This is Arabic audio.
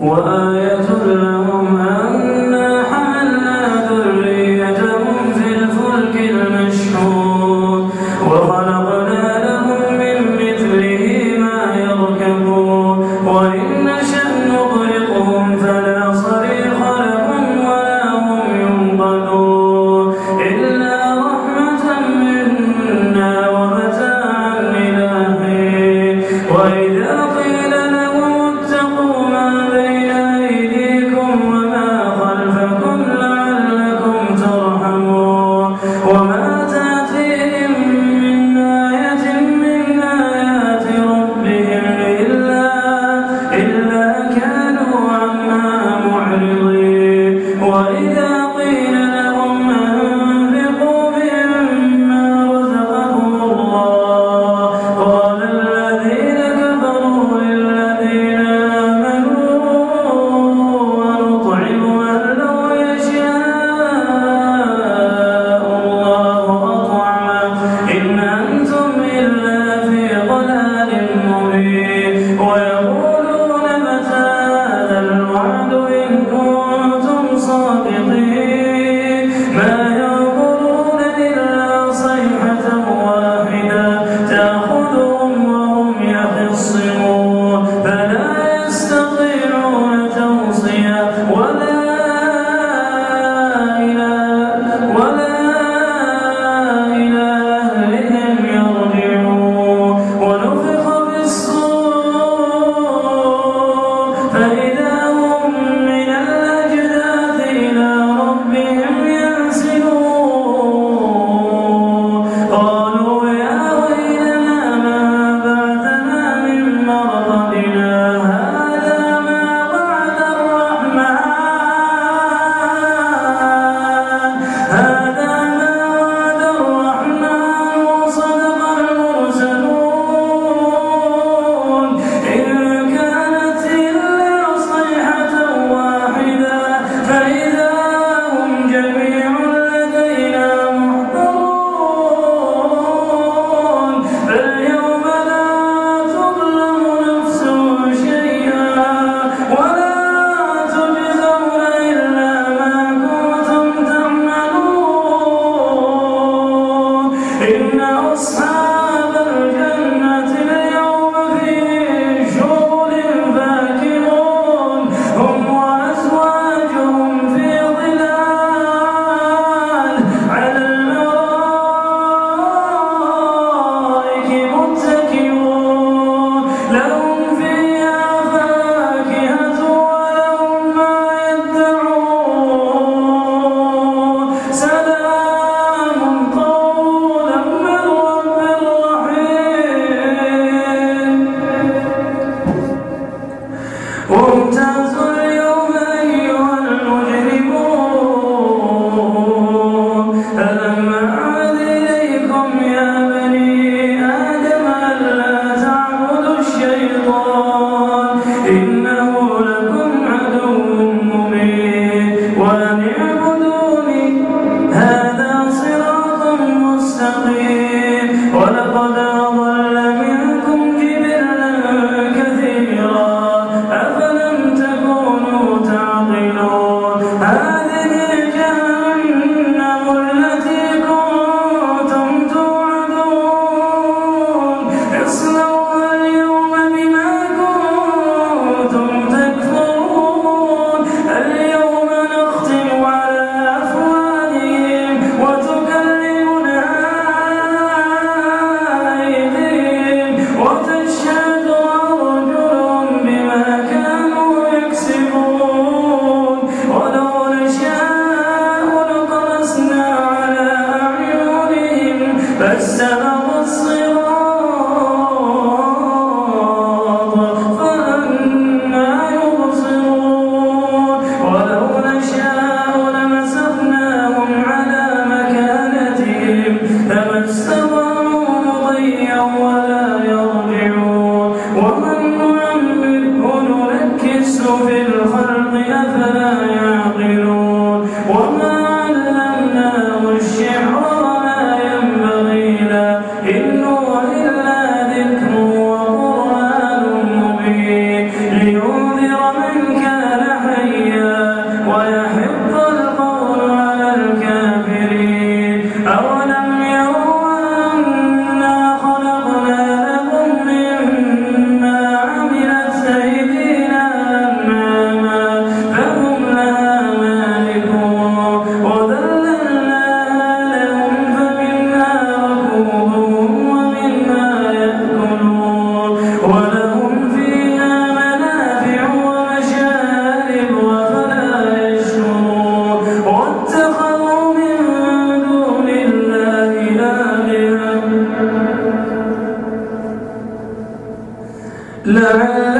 إن هو When I one love.